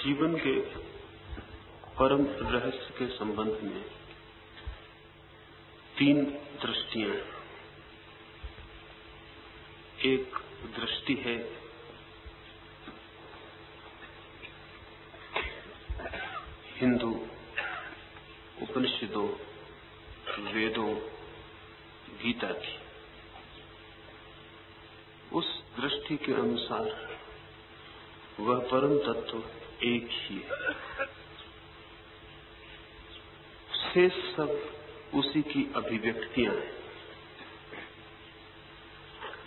जीवन के परम रहस्य के संबंध में तीन दृष्टियाँ एक दृष्टि है हिंदू उपनिषदों, वेदों, गीता की। उस दृष्टि के अनुसार वह परम तत्व एक ही है। शेष सब उसी की अभिव्यक्तियाँ हैं।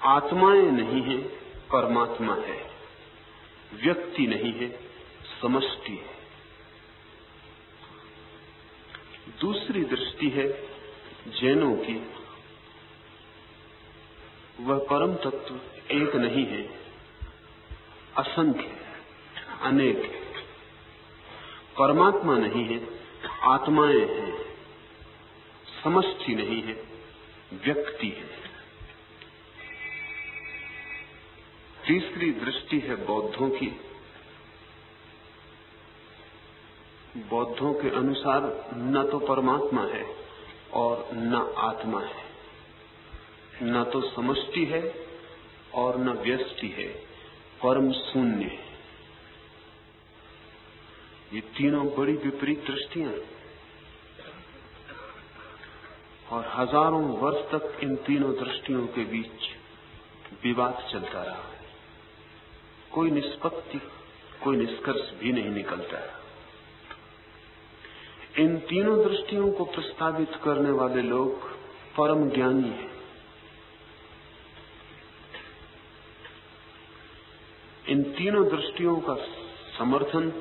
आत्माएँ नहीं है, परमात्मा है। व्यक्ति नहीं है, समष्टि है। दूसरी दृष्टि है जैनों की। वह परम तत्व एक नहीं है, असंख्य अनेक। है परमात्मा नहीं है, आत्माएँ हैं। समष्टि नहीं है, व्यक्ति है। तीसरी दृष्टि है बौद्धों की। बौद्धों के अनुसार न तो परमात्मा है और न आत्मा है। न तो समष्टि है और न व्यष्टि है, परम शून्य है। ये तीनों बड़ी विपरीत दृष्टियाँ और हज़ारों वर्ष तक इन तीनों दृष्टियों के बीच विवाद चलता रहा है। कोई निष्पत्ति, कोई निष्कर्ष भी नहीं निकलता है। इन तीनों दृष्टियों को प्रस्तावित करने वाले लोग परम ज्ञानी हैं। इन तीनों दृष्टियों का समर्थन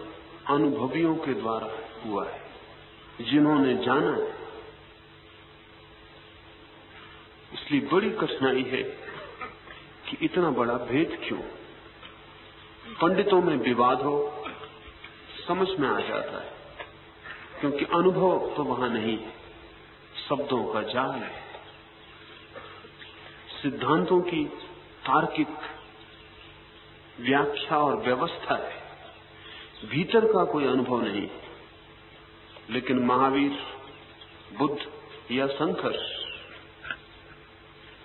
अनुभवियों के द्वारा हुआ है, जिन्होंने जाना है। इसलिए बड़ी कठिनाई है कि इतना बड़ा भेद क्यों? पंडितों में विवाद हो, समझ में आ जाता है, क्योंकि अनुभव तो वहाँ नहीं है, शब्दों का जाल है। सिद्धांतों की तार्किक व्याख्या और व्यवस्था है। भीतर का कोई अनुभव नहीं। लेकिन महावीर, बुद्ध या शंकर,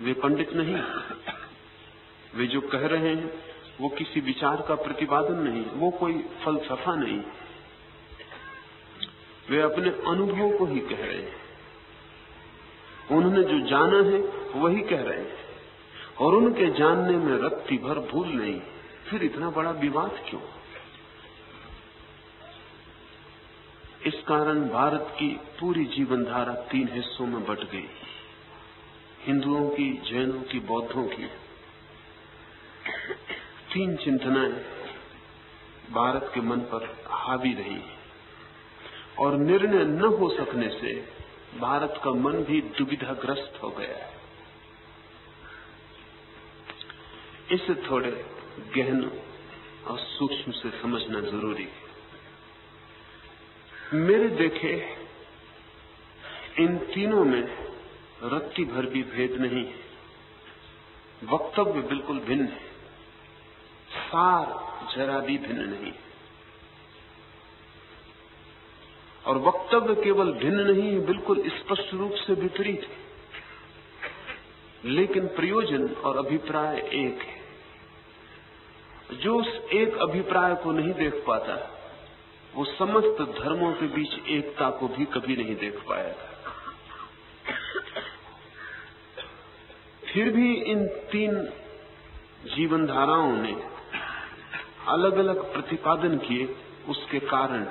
वे पंडित नहीं। वे जो कह रहे हैं, वो किसी विचार का प्रतिपादन नहीं, वो कोई फलसफा नहीं। वे अपने अनुभव को ही कह रहे हैं। उन्होंने जो जाना है, वही कह रहे हैं। और उनके जानने में रत्ती भर भूल नहीं। फिर इतना बड़ा विवाद क्यों? कारण भारत की पूरी जीवन धारा तीन हिस्सों में बट गई। हिंदुओं की, जैनों की, बौद्धों की। तीन चिंतनाएँ भारत के मन पर हावी रही। और निर्णय न हो सकने से भारत का मन भी दुविधाग्रस्त हो गया है। इसे थोड़े गहन और सूक्ष्म से समझना ज़रूरी है। मेरे देखे, इन तीनों में रत्ती भर भी भेद नहीं है। वक्तव्य बिल्कुल भिन्न है। सार जरा भी भिन्न नहीं। और वक्तव्य केवल भिन्न नहीं है बिल्कुल स्पष्ट रूप से विपरीत है। लेकिन प्रयोजन और अभिप्राय एक है। जो उस एक अभिप्राय को नहीं देख पाता वो समस्त धर्मों के बीच एकता को भी कभी नहीं देख पाया था। फिर भी इन तीन जीवनधाराओं ने अलग अलग प्रतिपादन किए, उसके कारण